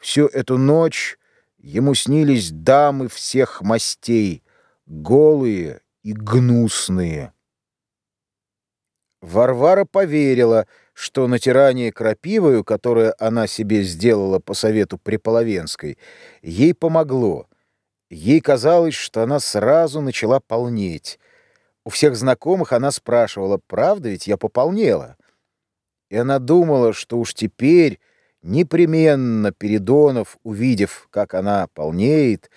Всю эту ночь ему снились дамы всех мастей, голые и гнусные. Варвара поверила, что натирание крапивою, которое она себе сделала по совету Преполовенской, ей помогло. Ей казалось, что она сразу начала полнеть. У всех знакомых она спрашивала, правда ведь я пополнела? И она думала, что уж теперь непременно Передонов, увидев, как она полнеет,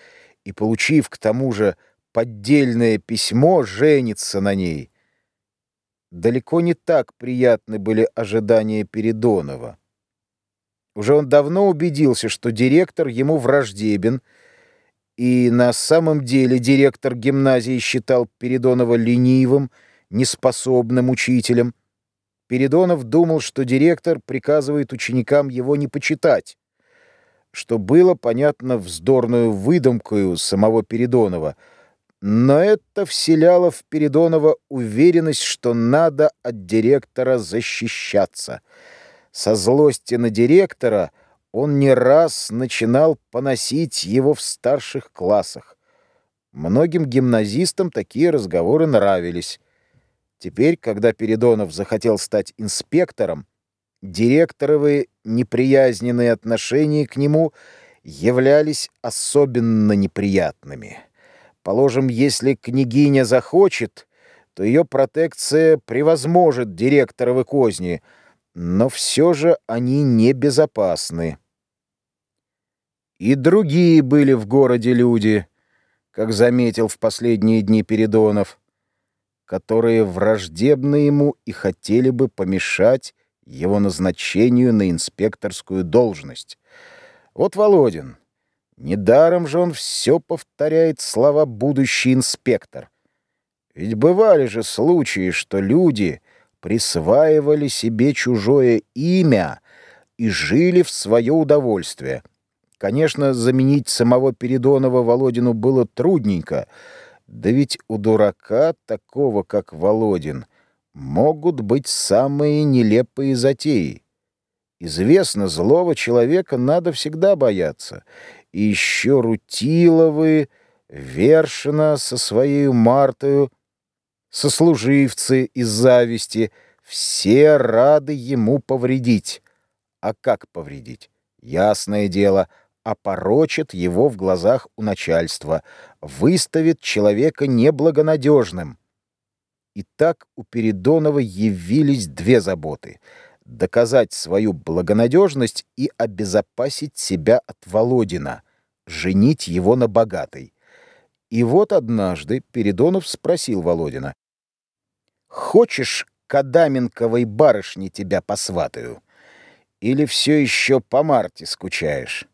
и получив к тому же поддельное письмо, женится на ней. Далеко не так приятны были ожидания Передонова. Уже он давно убедился, что директор ему враждебен, и на самом деле директор гимназии считал Передонова ленивым, неспособным учителем. Передонов думал, что директор приказывает ученикам его не почитать, что было, понятно, вздорную выдумкою самого Передонова, но это вселяло в Передонова уверенность, что надо от директора защищаться. Со злости на директора он не раз начинал поносить его в старших классах. Многим гимназистам такие разговоры нравились. Теперь, когда Передонов захотел стать инспектором, директоровы неприязненные отношения к нему являлись особенно неприятными. Положим, если княгиня захочет, то ее протекция превозможет директоровы козни, но все же они небезопасны. И другие были в городе люди, как заметил в последние дни Передонов которые враждебны ему и хотели бы помешать его назначению на инспекторскую должность. Вот Володин. Недаром же он все повторяет слова «будущий инспектор». Ведь бывали же случаи, что люди присваивали себе чужое имя и жили в свое удовольствие. Конечно, заменить самого Передонова Володину было трудненько — да ведь у дурака, такого как Володин, могут быть самые нелепые затеи. Известно, злого человека надо всегда бояться. И еще Рутиловы, Вершина со своей Мартою, сослуживцы из зависти, все рады ему повредить. А как повредить? Ясное дело — опорочит его в глазах у начальства, выставит человека неблагонадежным. И так у Передонова явились две заботы — доказать свою благонадежность и обезопасить себя от Володина, женить его на богатой. И вот однажды Передонов спросил Володина, «Хочешь, Кадаменковой барышне тебя посватаю? Или все еще по Марте скучаешь?»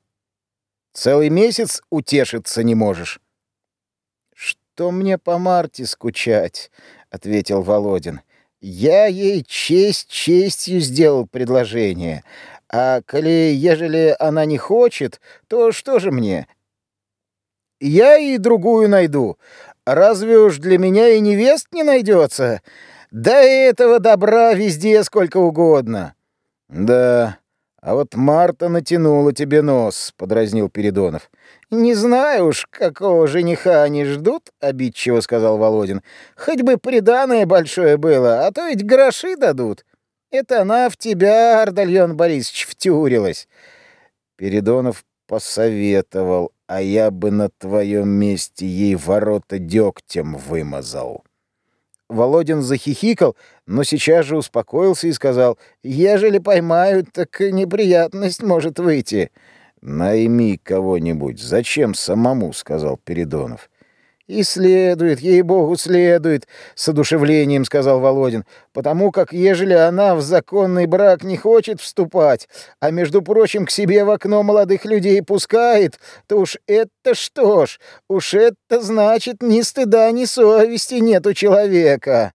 Целый месяц утешиться не можешь. Что мне по Марте скучать, ответил Володин. Я ей честь честью сделал предложение. А коли ежели она не хочет, то что же мне? Я и другую найду. Разве уж для меня и невест не найдется? Да этого добра везде сколько угодно. Да, «А вот Марта натянула тебе нос», — подразнил Передонов. «Не знаю уж, какого жениха они ждут», — обидчиво сказал Володин. «Хоть бы приданое большое было, а то ведь гроши дадут. Это она в тебя, Ардальон Борисович, втюрилась». Передонов посоветовал, а я бы на твоем месте ей ворота дегтем вымазал. Володин захихикал, но сейчас же успокоился и сказал, «Ежели поймают, так неприятность может выйти». «Найми кого-нибудь. Зачем самому?» — сказал Передонов. «И следует, ей-богу, следует», — с одушевлением сказал Володин, «потому как, ежели она в законный брак не хочет вступать, а, между прочим, к себе в окно молодых людей пускает, то уж это что ж, уж это значит ни стыда, ни совести нет у человека».